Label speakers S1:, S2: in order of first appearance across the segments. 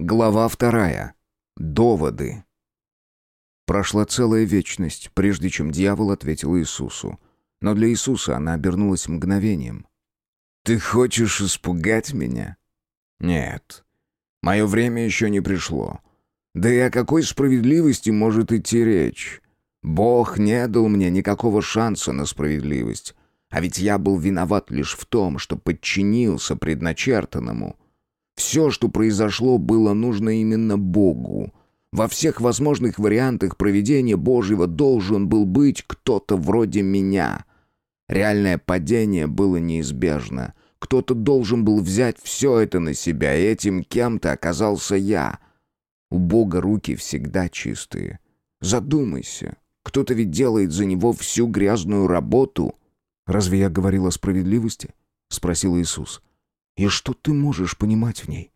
S1: Глава вторая. Доводы. Прошла целая вечность, прежде чем дьявол ответил Иисусу. Но для Иисуса она обернулась мгновением. «Ты хочешь испугать меня?» «Нет. Мое время еще не пришло. Да и о какой справедливости может идти речь? Бог не дал мне никакого шанса на справедливость. А ведь я был виноват лишь в том, что подчинился предначертанному. Все, что произошло, было нужно именно Богу. Во всех возможных вариантах проведения Божьего должен был быть кто-то вроде меня. Реальное падение было неизбежно. Кто-то должен был взять все это на себя, и этим кем-то оказался я. У Бога руки всегда чистые. Задумайся, кто-то ведь делает за него всю грязную работу. «Разве я говорил о справедливости?» — спросил Иисус. «И что ты можешь понимать в ней?»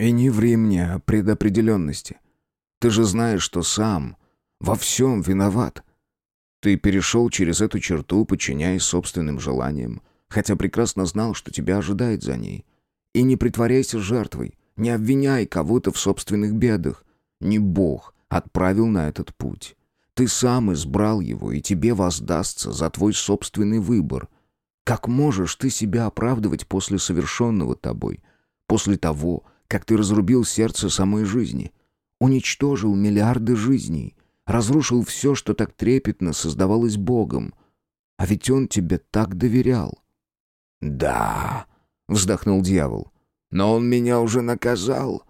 S1: «И не ври мне о предопределенности. Ты же знаешь, что сам во всем виноват. Ты перешел через эту черту, подчиняясь собственным желаниям, хотя прекрасно знал, что тебя ожидает за ней. И не притворяйся жертвой, не обвиняй кого-то в собственных бедах. Не Бог отправил на этот путь. Ты сам избрал его, и тебе воздастся за твой собственный выбор. Как можешь ты себя оправдывать после совершенного тобой, после того, как ты разрубил сердце самой жизни, уничтожил миллиарды жизней, разрушил все, что так трепетно создавалось Богом? А ведь он тебе так доверял. «Да», — вздохнул дьявол, — «но он меня уже наказал.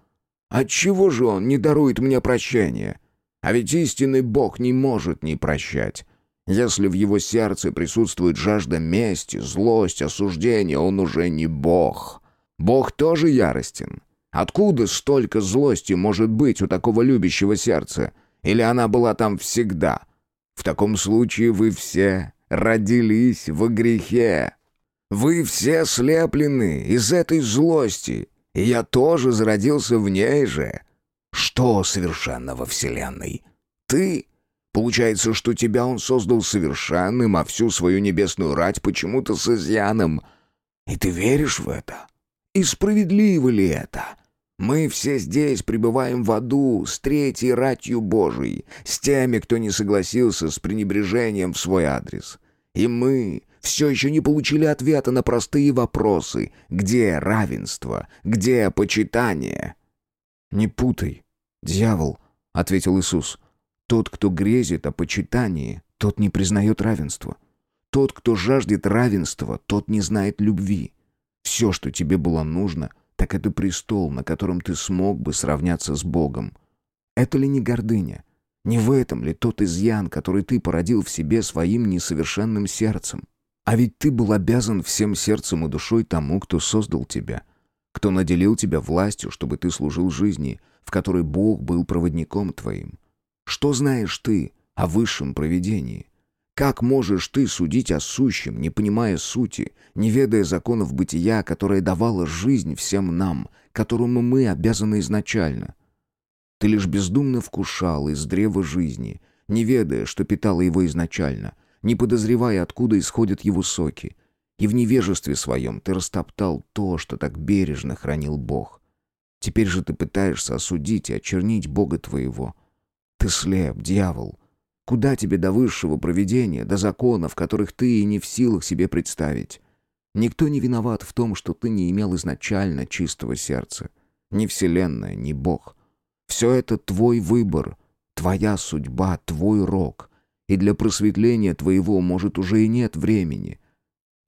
S1: Отчего же он не дарует мне прощения?» А ведь истинный Бог не может не прощать. Если в его сердце присутствует жажда мести, злость, осуждения, он уже не Бог. Бог тоже яростен. Откуда столько злости может быть у такого любящего сердца? Или она была там всегда? В таком случае вы все родились во грехе. Вы все слеплены из этой злости, и я тоже зародился в ней же. Что совершенно во Вселенной? Ты? Получается, что тебя он создал совершенным, а всю свою небесную рать почему-то с изъяном. И ты веришь в это? И справедливо ли это? Мы все здесь пребываем в аду с третьей ратью Божией, с теми, кто не согласился с пренебрежением в свой адрес. И мы все еще не получили ответа на простые вопросы. Где равенство? Где почитание? «Не путай, дьявол», — ответил Иисус. «Тот, кто грезит о почитании, тот не признает равенства. Тот, кто жаждет равенства, тот не знает любви. Все, что тебе было нужно, так это престол, на котором ты смог бы сравняться с Богом. Это ли не гордыня? Не в этом ли тот изъян, который ты породил в себе своим несовершенным сердцем? А ведь ты был обязан всем сердцем и душой тому, кто создал тебя кто наделил тебя властью, чтобы ты служил жизни, в которой Бог был проводником твоим. Что знаешь ты о высшем провидении? Как можешь ты судить о сущем, не понимая сути, не ведая законов бытия, которое давало жизнь всем нам, которому мы обязаны изначально? Ты лишь бездумно вкушал из древа жизни, не ведая, что питало его изначально, не подозревая, откуда исходят его соки, и в невежестве своем ты растоптал то, что так бережно хранил Бог. Теперь же ты пытаешься осудить и очернить Бога твоего. Ты слеп, дьявол. Куда тебе до высшего провидения, до законов, которых ты и не в силах себе представить? Никто не виноват в том, что ты не имел изначально чистого сердца. Ни Вселенная, ни Бог. Все это твой выбор, твоя судьба, твой рок. И для просветления твоего, может, уже и нет времени —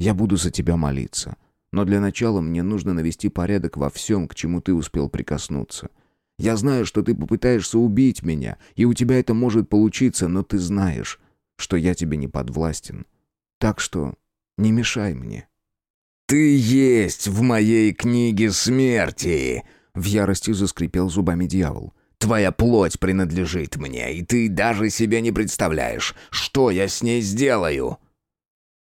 S1: я буду за тебя молиться. Но для начала мне нужно навести порядок во всем, к чему ты успел прикоснуться. Я знаю, что ты попытаешься убить меня, и у тебя это может получиться, но ты знаешь, что я тебе не подвластен. Так что не мешай мне».
S2: «Ты есть в моей книге смерти!»
S1: В ярости заскрипел зубами дьявол.
S2: «Твоя плоть принадлежит мне, и ты даже себе не представляешь, что я с ней сделаю!»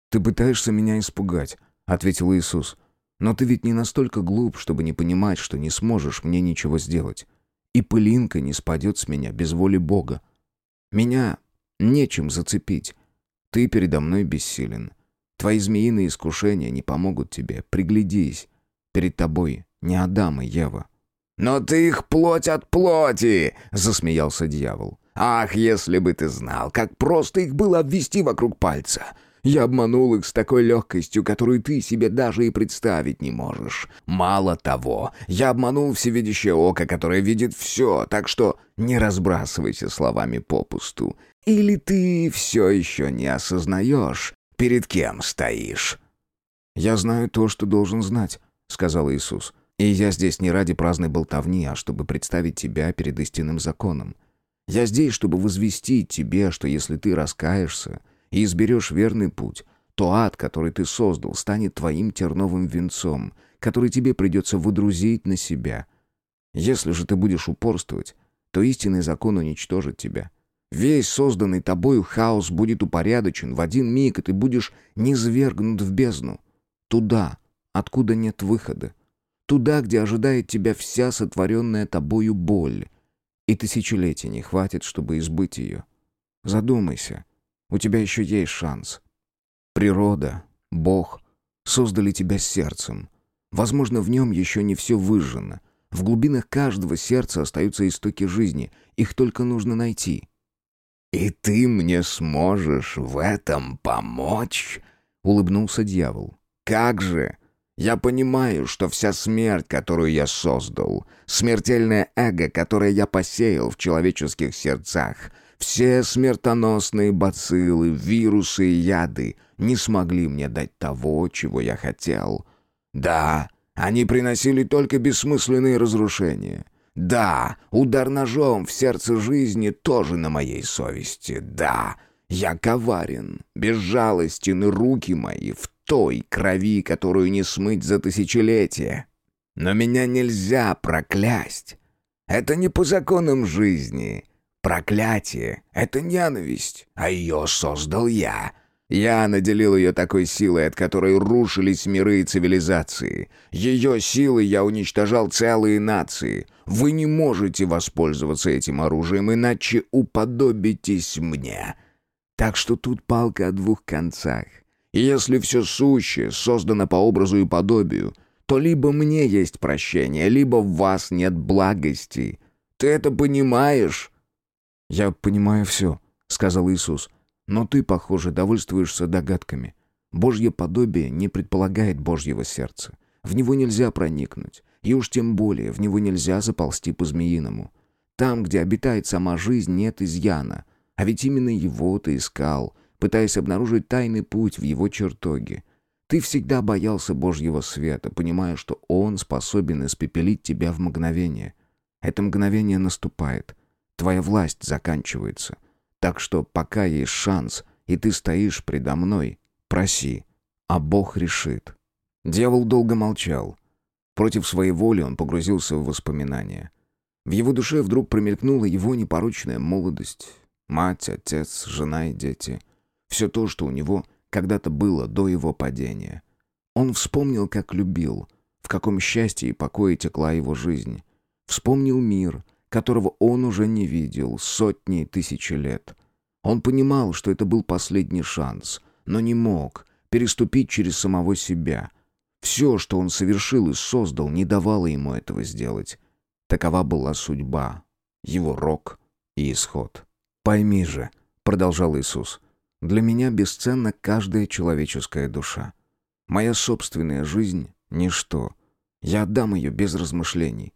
S1: «Ты пытаешься меня испугать», — ответил Иисус. «Но ты ведь не настолько глуп, чтобы не понимать, что не сможешь мне ничего сделать. И пылинка не спадет с меня без воли Бога. Меня нечем зацепить. Ты передо мной бессилен. Твои змеиные искушения не помогут тебе. Приглядись. Перед тобой не Адам и Ева.
S2: «Но ты их плоть от плоти!» — засмеялся дьявол. «Ах, если бы ты знал, как просто их было обвести вокруг пальца! Я обманул их с такой легкостью, которую ты себе даже и представить не можешь. Мало того, я обманул всевидящее око, которое видит все, так что не разбрасывайся словами попусту. Или ты все еще не осознаешь, перед кем стоишь?»
S1: «Я знаю то, что должен знать», — сказал Иисус. «И я здесь не ради праздной болтовни, а чтобы представить тебя перед истинным законом. Я здесь, чтобы возвестить тебе, что если ты раскаешься и изберешь верный путь, то ад, который ты создал, станет твоим терновым венцом, который тебе придется выдрузить на себя. Если же ты будешь упорствовать, то истинный закон уничтожит тебя. Весь созданный тобою хаос будет упорядочен в один миг, и ты будешь низвергнут в бездну. Туда, откуда нет выхода. Туда, где ожидает тебя вся сотворенная тобою боль. И тысячелетий не хватит, чтобы избыть ее. Задумайся. У тебя еще есть шанс. Природа, Бог создали тебя сердцем. Возможно, в нем еще не все выжжено. В глубинах каждого сердца остаются истоки жизни. Их только нужно найти.
S2: «И ты мне сможешь в этом помочь?» — улыбнулся дьявол. Как же? Я понимаю, что вся смерть, которую я создал, смертельное эго, которое я посеял в человеческих сердцах, все смертоносные бациллы, вирусы и яды не смогли мне дать того, чего я хотел. Да, они приносили только бессмысленные разрушения. Да, удар ножом в сердце жизни тоже на моей совести. Да, я коварен, безжалостен, и руки мои в той крови, которую не смыть за тысячелетия. Но меня нельзя проклясть. Это не по законам жизни. Проклятие — это ненависть, а ее создал я. Я наделил ее такой силой, от которой рушились миры и цивилизации. Ее силой я уничтожал целые нации. Вы не можете воспользоваться этим оружием, иначе уподобитесь мне. Так что тут палка о двух концах. И если все сущее создано по образу и подобию, то либо мне есть прощение, либо в вас нет благости. Ты это понимаешь?»
S1: «Я понимаю все», — сказал Иисус. «Но ты, похоже, довольствуешься догадками. Божье подобие не предполагает Божьего сердца. В него нельзя проникнуть, и уж тем более в него нельзя заползти по-змеиному. Там, где обитает сама жизнь, нет изъяна. А ведь именно его ты искал, пытаясь обнаружить тайный путь в его чертоге. Ты всегда боялся Божьего света, понимая, что он способен испепелить тебя в мгновение. Это мгновение наступает. Твоя власть заканчивается. Так что пока есть шанс, и ты стоишь предо мной, проси, а Бог решит. Дьявол долго молчал. Против своей воли он погрузился в воспоминания. В его душе вдруг промелькнула его непорочная молодость. Мать, отец, жена и дети — все то, что у него когда-то было до его падения. Он вспомнил, как любил, в каком счастье и покое текла его жизнь. Вспомнил мир, которого он уже не видел сотни и тысячи лет. Он понимал, что это был последний шанс, но не мог переступить через самого себя. Все, что он совершил и создал, не давало ему этого сделать. Такова была судьба, его рок и исход. «Пойми же», — продолжал Иисус, для меня бесценна каждая человеческая душа. Моя собственная жизнь — ничто. Я отдам ее без размышлений.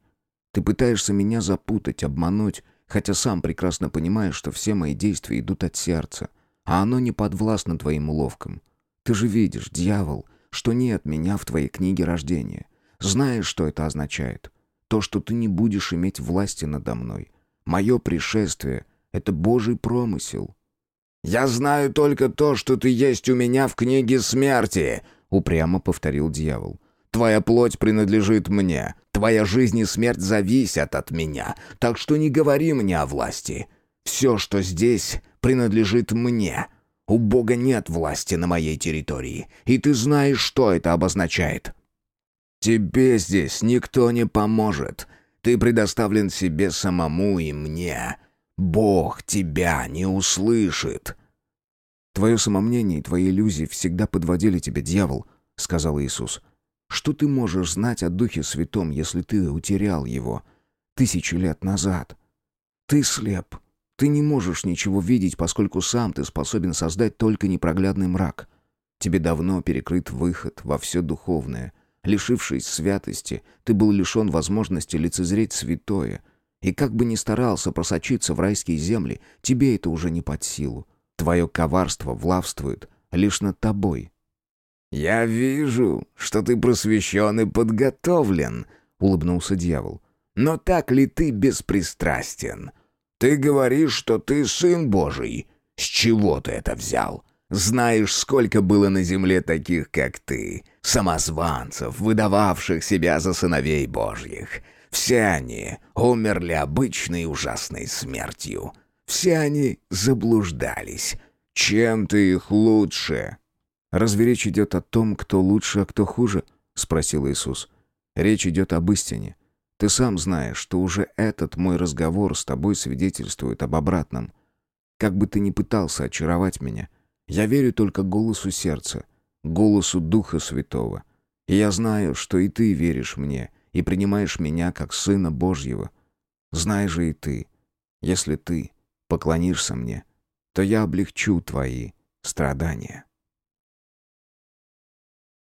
S1: Ты пытаешься меня запутать, обмануть, хотя сам прекрасно понимаешь, что все мои действия идут от сердца, а оно не подвластно твоим уловкам. Ты же видишь, дьявол, что нет меня в твоей книге рождения. Знаешь, что это означает? То, что ты не будешь иметь власти надо мной. Мое пришествие — это Божий промысел.
S2: «Я знаю только то, что ты есть у меня в книге смерти», — упрямо повторил дьявол. «Твоя плоть принадлежит мне. Твоя жизнь и смерть зависят от меня. Так что не говори мне о власти. Все, что здесь, принадлежит мне. У Бога нет власти на моей территории, и ты знаешь, что это обозначает». «Тебе здесь никто не поможет. Ты предоставлен себе самому и мне». Бог тебя не услышит.
S1: Твое самомнение и твои иллюзии всегда подводили тебя, дьявол, сказал Иисус. Что ты можешь знать о Духе Святом, если ты утерял его тысячи лет назад? Ты слеп. Ты не можешь ничего видеть, поскольку сам ты способен создать только непроглядный мрак. Тебе давно перекрыт выход во все духовное. Лишившись святости, ты был лишен возможности лицезреть святое. И как бы ни старался просочиться в райские земли, тебе это уже не под силу. Твое коварство влавствует лишь над тобой.
S2: «Я вижу, что ты просвещен и подготовлен», — улыбнулся дьявол. «Но так ли ты беспристрастен? Ты говоришь, что ты сын Божий. С чего ты это взял? Знаешь, сколько было на земле таких, как ты, самозванцев, выдававших себя за сыновей Божьих. Все они умерли обычной ужасной смертью. Все они заблуждались. Чем ты их лучше?»
S1: «Разве речь идет о том, кто лучше, а кто хуже?» — спросил Иисус. «Речь идет об истине. Ты сам знаешь, что уже этот мой разговор с тобой свидетельствует об обратном. Как бы ты ни пытался очаровать меня, я верю только голосу сердца, голосу Духа Святого. И я знаю, что и ты веришь мне и принимаешь меня как Сына Божьего. Знай же и ты, если ты поклонишься мне, то я облегчу твои страдания».